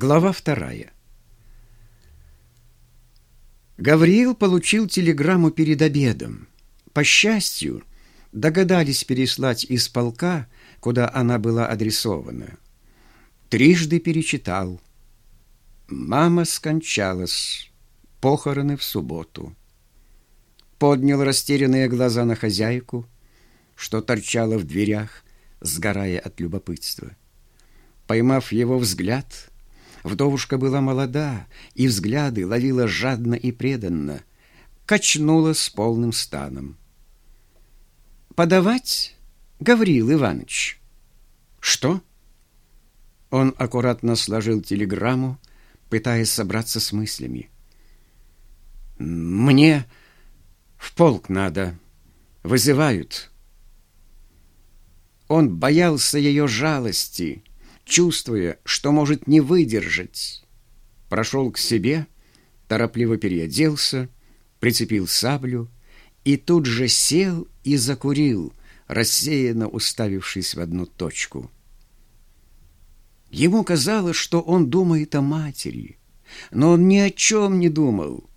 Глава вторая. Гавриил получил телеграмму перед обедом. По счастью, догадались переслать из полка, куда она была адресована. Трижды перечитал. Мама скончалась. Похороны в субботу. Поднял растерянные глаза на хозяйку, что торчала в дверях, сгорая от любопытства. Поймав его взгляд, Вдовушка была молода, и взгляды ловила жадно и преданно, качнула с полным станом. «Подавать, Гаврил Иванович?» «Что?» Он аккуратно сложил телеграмму, пытаясь собраться с мыслями. «Мне в полк надо. Вызывают». Он боялся ее жалости, чувствуя, что может не выдержать. Прошел к себе, торопливо переоделся, прицепил саблю и тут же сел и закурил, рассеянно уставившись в одну точку. Ему казалось, что он думает о матери, но он ни о чем не думал.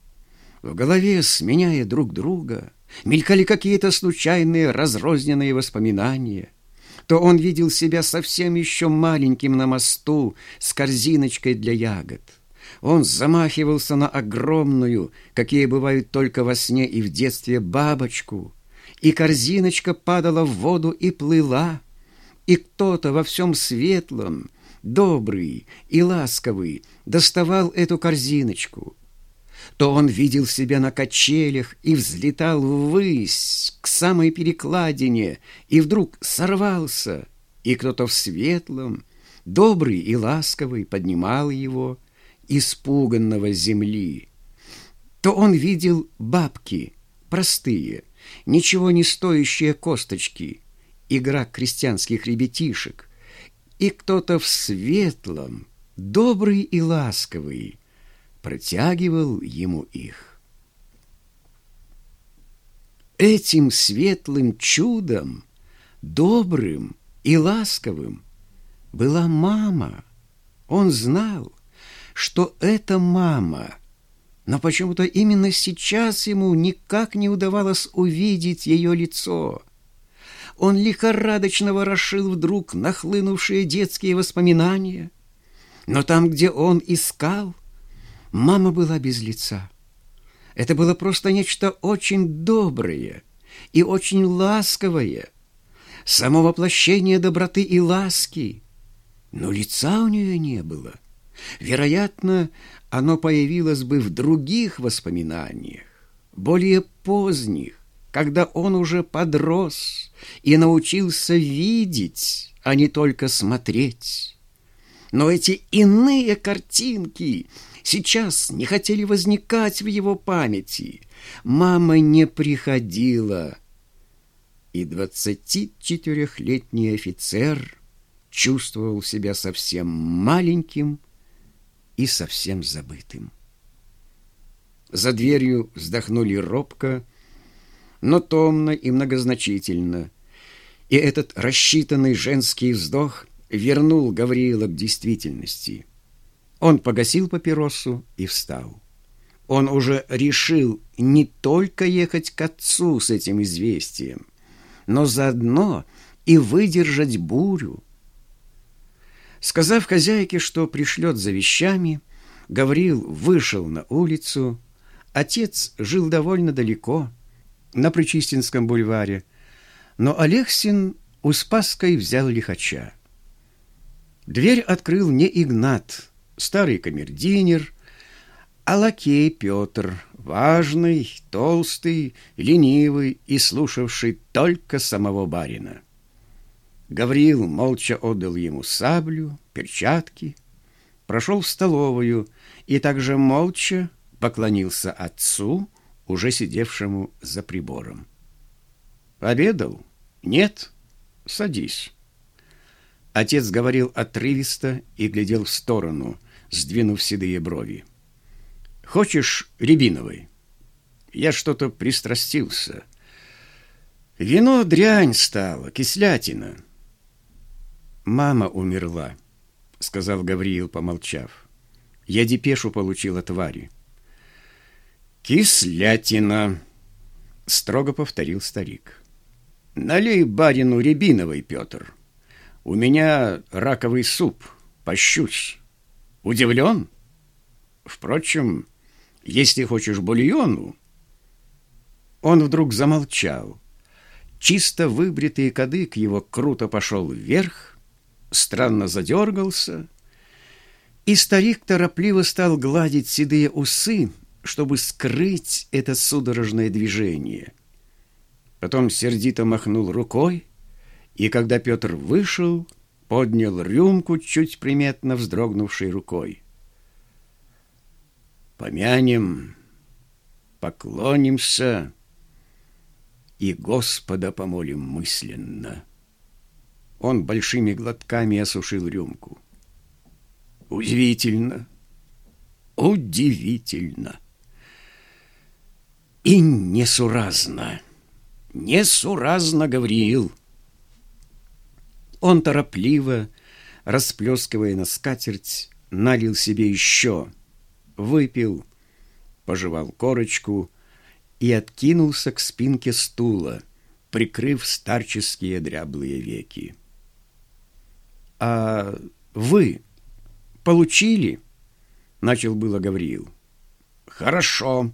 В голове, сменяя друг друга, мелькали какие-то случайные разрозненные воспоминания — то он видел себя совсем еще маленьким на мосту с корзиночкой для ягод. Он замахивался на огромную, какие бывают только во сне и в детстве, бабочку, и корзиночка падала в воду и плыла, и кто-то во всем светлом, добрый и ласковый доставал эту корзиночку — то он видел себя на качелях и взлетал ввысь к самой перекладине, и вдруг сорвался, и кто-то в светлом, добрый и ласковый поднимал его, испуганного земли. То он видел бабки, простые, ничего не стоящие косточки, игра крестьянских ребятишек, и кто-то в светлом, добрый и ласковый, протягивал ему их. Этим светлым чудом, добрым и ласковым, была мама. Он знал, что это мама, но почему-то именно сейчас ему никак не удавалось увидеть ее лицо. Он лихорадочно ворошил вдруг нахлынувшие детские воспоминания, но там, где он искал, Мама была без лица. Это было просто нечто очень доброе и очень ласковое, само воплощение доброты и ласки. Но лица у нее не было. Вероятно, оно появилось бы в других воспоминаниях, более поздних, когда он уже подрос и научился видеть, а не только смотреть. Но эти иные картинки — сейчас не хотели возникать в его памяти. Мама не приходила. И двадцати четырехлетний офицер чувствовал себя совсем маленьким и совсем забытым. За дверью вздохнули робко, но томно и многозначительно, и этот рассчитанный женский вздох вернул Гавриила к действительности – он погасил папиросу и встал. Он уже решил не только ехать к отцу с этим известием, но заодно и выдержать бурю. Сказав хозяйке, что пришлет за вещами, Гаврил вышел на улицу. Отец жил довольно далеко, на Причистинском бульваре, но Алексин у Спасской взял лихача. Дверь открыл не Игнат, старый камердинер, а лакей Петр, важный, толстый, ленивый и слушавший только самого барина. Гавриил молча отдал ему саблю, перчатки, прошел в столовую и также молча поклонился отцу, уже сидевшему за прибором. «Обедал? Нет? Садись». Отец говорил отрывисто и глядел в сторону – сдвинув седые брови. «Хочешь рябиновой?» Я что-то пристрастился. Вино дрянь стало, кислятина. «Мама умерла», — сказал Гавриил, помолчав. Я депешу получил от Вари. «Кислятина!» — строго повторил старик. «Налей барину рябиновый, Петр. У меня раковый суп, пощусь. Удивлен? Впрочем, если хочешь бульону...» Он вдруг замолчал. Чисто выбритый кадык его круто пошел вверх, странно задергался, и старик торопливо стал гладить седые усы, чтобы скрыть это судорожное движение. Потом сердито махнул рукой, и когда Петр вышел, поднял рюмку, чуть приметно вздрогнувшей рукой. «Помянем, поклонимся и Господа помолим мысленно». Он большими глотками осушил рюмку. «Удивительно! Удивительно!» и несуразно. Несуразно, Гавриил. Он торопливо, расплескивая на скатерть, налил себе еще, выпил, пожевал корочку и откинулся к спинке стула, прикрыв старческие дряблые веки. «А вы получили?» — начал было Гавриил. «Хорошо»,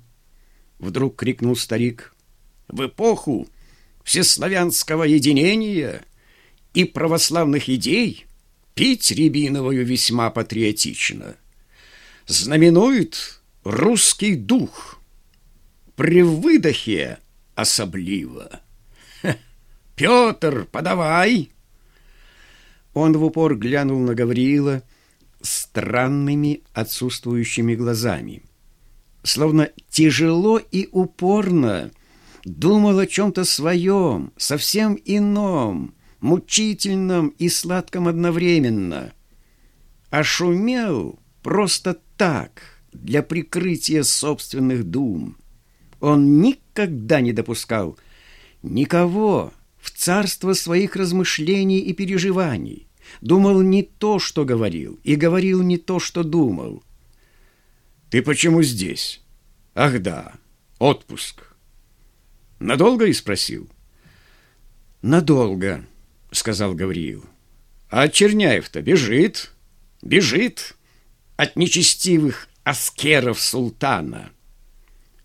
Вдруг крикнул старик. В эпоху всеславянского единения и православных идей пить рябиновую весьма патриотично. Знаменует русский дух. При выдохе особливо. Петр, подавай!» Он в упор глянул на Гавриила странными отсутствующими глазами словно тяжело и упорно думал о чем-то своем, совсем ином, мучительном и сладком одновременно. А шумел просто так, для прикрытия собственных дум. Он никогда не допускал никого в царство своих размышлений и переживаний. Думал не то, что говорил, и говорил не то, что думал. Ты почему здесь? Ах да, отпуск. Надолго и спросил. Надолго, сказал Гавриил. А Черняев-то бежит, бежит от нечестивых аскеров султана.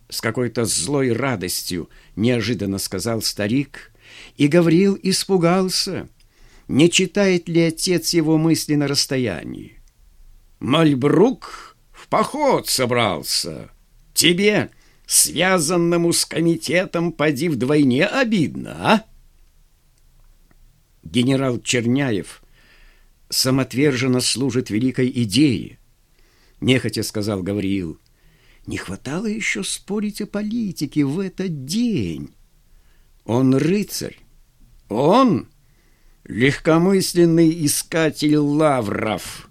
С какой-то злой радостью неожиданно сказал старик, и Гавриил испугался, не читает ли отец его мысли на расстоянии. Мальбрук поход собрался. Тебе, связанному с комитетом, поди вдвойне обидно, а? Генерал Черняев самоотверженно служит великой идее, нехотя сказал Гавриил. Не хватало еще спорить о политике в этот день. Он рыцарь. Он легкомысленный искатель лавров,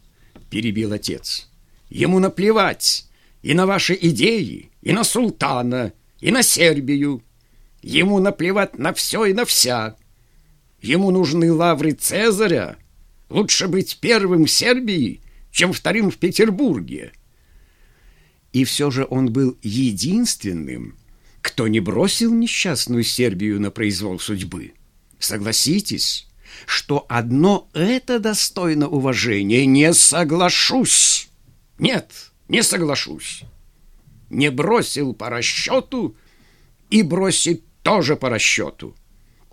перебил отец. Ему наплевать и на ваши идеи, и на султана, и на Сербию. Ему наплевать на все и на вся. Ему нужны лавры Цезаря. Лучше быть первым в Сербии, чем вторым в Петербурге. И все же он был единственным, кто не бросил несчастную Сербию на произвол судьбы. Согласитесь, что одно это достойно уважения. Не соглашусь. Нет, не соглашусь. Не бросил по расчету и бросить тоже по расчету.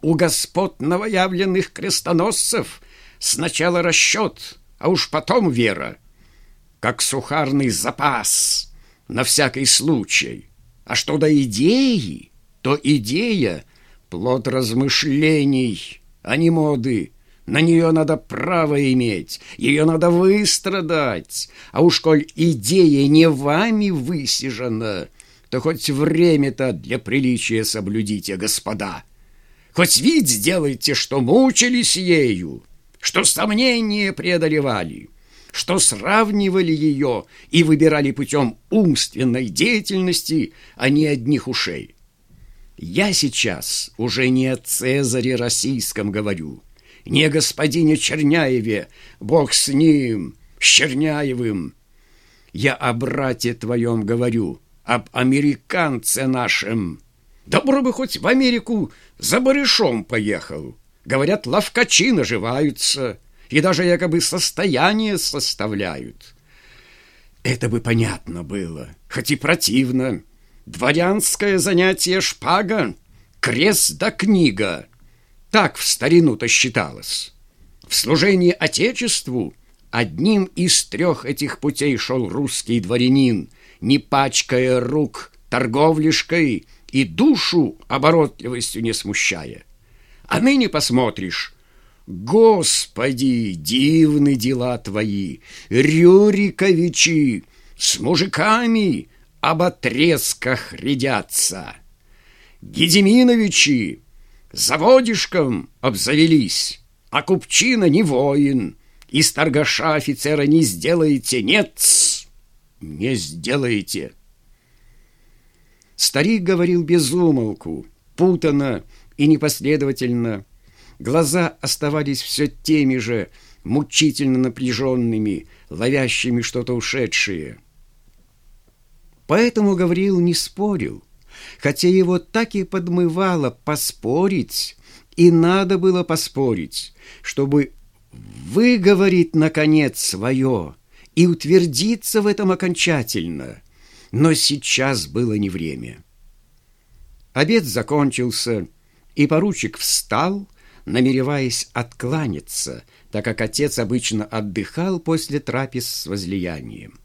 У господ новоявленных крестоносцев сначала расчет, а уж потом вера, как сухарный запас на всякий случай. А что до идеи, то идея — плод размышлений, а не моды — на нее надо право иметь, ее надо выстрадать. А уж коль идея не вами высижена, то хоть время-то для приличия соблюдите, господа. Хоть вид сделайте, что мучились ею, что сомнения преодолевали, что сравнивали ее и выбирали путем умственной деятельности, а не одних ушей. Я сейчас уже не о Цезаре российском говорю, не о господине Черняеве, бог с ним, с Черняевым. Я о брате твоем говорю, об американце нашем. Добро бы хоть в Америку за барышом поехал. Говорят, ловкачи наживаются и даже якобы состояние составляют. Это бы понятно было, хоть и противно. Дворянское занятие шпага, крест да книга. Так в старину-то считалось. В служении Отечеству одним из трех этих путей шел русский дворянин, не пачкая рук торговлишкой и душу оборотливостью не смущая. А ныне посмотришь, Господи, дивны дела твои, Рюриковичи, с мужиками об отрезках рядятся. Гедеминовичи заводишком обзавелись, а купчина не воин, из торгаша офицера не сделаете, нет, не сделаете. Старик говорил без умолку, путано и непоследовательно. Глаза оставались все теми же, мучительно напряженными, ловящими что-то ушедшее. Поэтому Гавриил не спорил, хотя его так и подмывало поспорить, и надо было поспорить, чтобы выговорить, наконец, свое и утвердиться в этом окончательно. Но сейчас было не время. Обед закончился, и поручик встал, намереваясь откланяться, так как отец обычно отдыхал после трапез с возлиянием.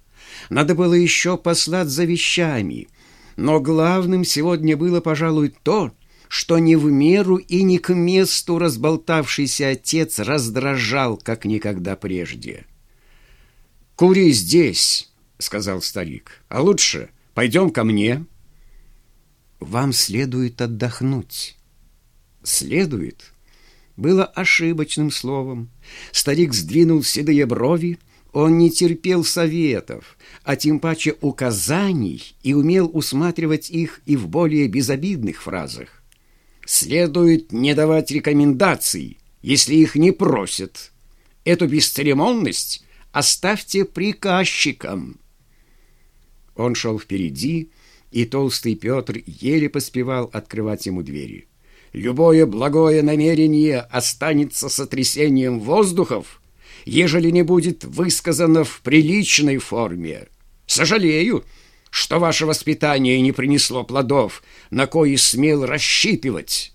Надо было еще послать за вещами, но главным сегодня было, пожалуй, то, что не в меру и не к месту разболтавшийся отец раздражал, как никогда прежде. «Кури здесь», — сказал старик, — «а лучше пойдем ко мне». «Вам следует отдохнуть». «Следует» было ошибочным словом. Старик сдвинул седые брови, он не терпел советов, а тем паче указаний и умел усматривать их и в более безобидных фразах. Следует не давать рекомендаций, если их не просят. Эту бесцеремонность оставьте приказчикам. Он шел впереди, и толстый Петр еле поспевал открывать ему двери. Любое благое намерение останется сотрясением воздухов, ежели не будет высказано в приличной форме. Сожалею, что ваше воспитание не принесло плодов, на кои смел рассчитывать».